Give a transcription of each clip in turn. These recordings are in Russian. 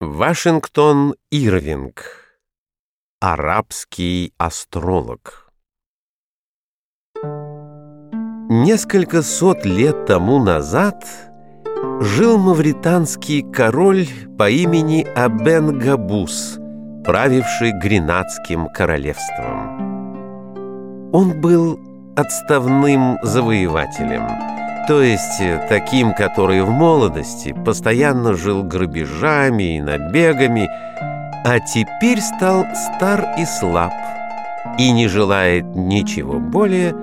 Вашингтон Ирвинг. Арабский астролог. Несколько сот лет тому назад жил мавританский король по имени Абен Габус, правивший Гренадским королевством. Он был отставным завоевателем – то есть э, таким, который в молодости постоянно жил грабежами и набегами, а теперь стал стар и слаб и не желает ничего более,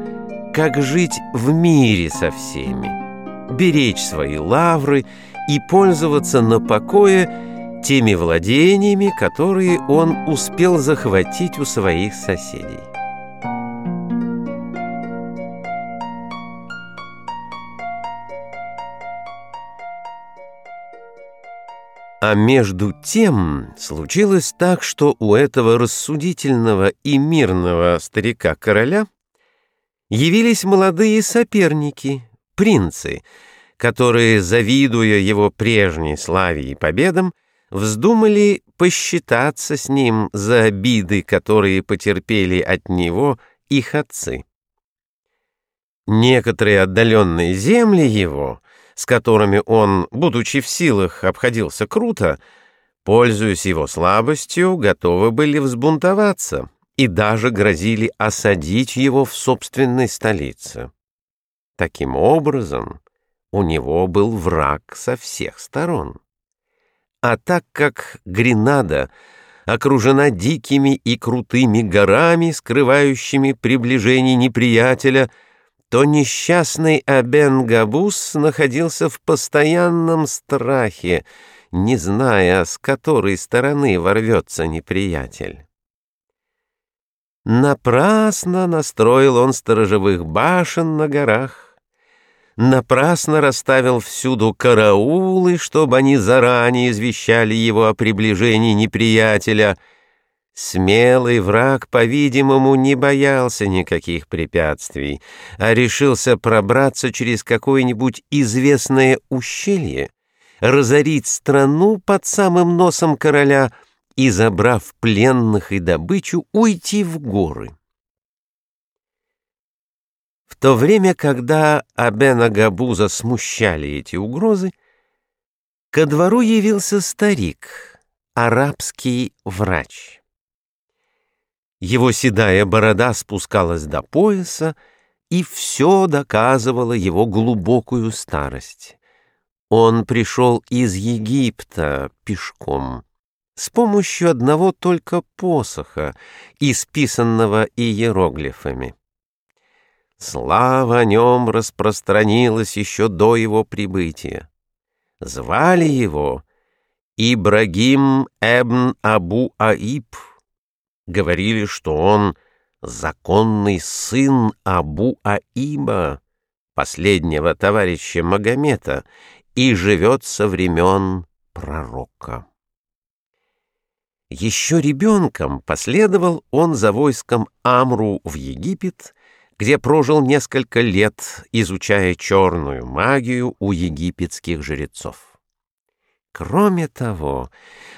как жить в мире со всеми, беречь свои лавры и пользоваться на покое теми владениями, которые он успел захватить у своих соседей. А между тем случилось так, что у этого рассудительного и мирного старика-короля явились молодые соперники, принцы, которые, завидуя его прежней славе и победам, вздумали посчитаться с ним за обиды, которые потерпели от него их отцы. Некоторые отдаленные земли его с которыми он, будучи в силах, обходился круто, пользуясь его слабостью, готовы были взбунтоваться и даже грозили осадить его в собственной столице. Таким образом, у него был враг со всех сторон. А так как Гренада окружена дикими и крутыми горами, скрывающими приближение неприятеля, то несчастный Абен Габус находился в постоянном страхе, не зная, с которой стороны ворвется неприятель. Напрасно настроил он сторожевых башен на горах, напрасно расставил всюду караулы, чтобы они заранее извещали его о приближении неприятеля — Смелый враг, по-видимому, не боялся никаких препятствий, а решился пробраться через какое-нибудь известное ущелье, разорить страну под самым носом короля и, забрав пленных и добычу, уйти в горы. В то время, когда Абена Габуза смущали эти угрозы, ко двору явился старик, арабский врач. Его седая борода спускалась до пояса, и все доказывало его глубокую старость. Он пришел из Египта пешком, с помощью одного только посоха, исписанного иероглифами. Слава о нем распространилась еще до его прибытия. Звали его Ибрагим эбн Абу Аиб, говорили, что он законный сын Абу Аиба, последнего товарища Магомета, и живет со времен пророка. Еще ребенком последовал он за войском Амру в Египет, где прожил несколько лет, изучая черную магию у египетских жрецов. Кроме того,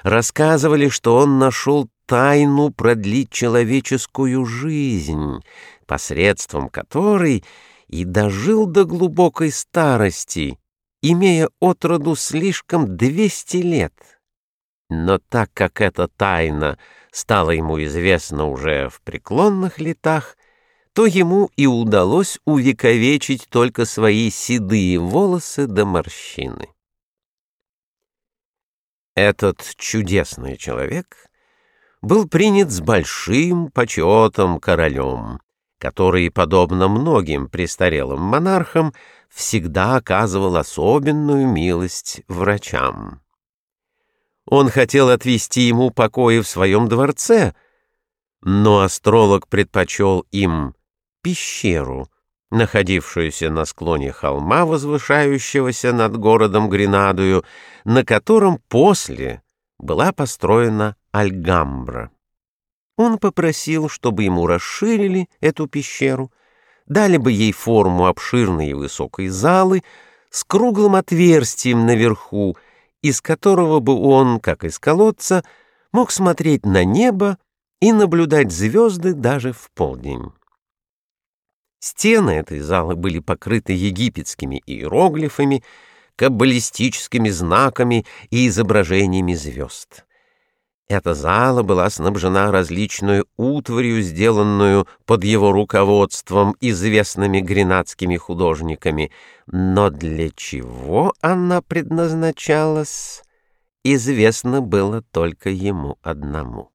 рассказывали, что он нашел тайну продлить человеческую жизнь, посредством которой и дожил до глубокой старости, имея отроду слишком двести лет. Но так как эта тайна стала ему известна уже в преклонных летах, то ему и удалось увековечить только свои седые волосы до морщины. Этот чудесный человек был принят с большим почетом королем, который, подобно многим престарелым монархам, всегда оказывал особенную милость врачам. Он хотел отвести ему покои в своем дворце, но астролог предпочел им пещеру, находившуюся на склоне холма, возвышающегося над городом Гренадою, на котором после была построена Альгамбра. Он попросил, чтобы ему расширили эту пещеру, дали бы ей форму обширной и высокой залы с круглым отверстием наверху из которого бы он, как из колодца, мог смотреть на небо и наблюдать звезды даже в полдень. Стены этой залы были покрыты египетскими иероглифами, каббалистическими знаками и изображениями звезд. Эта зала была снабжена различной утварью, сделанную под его руководством известными гренадскими художниками, но для чего она предназначалась, известно было только ему одному.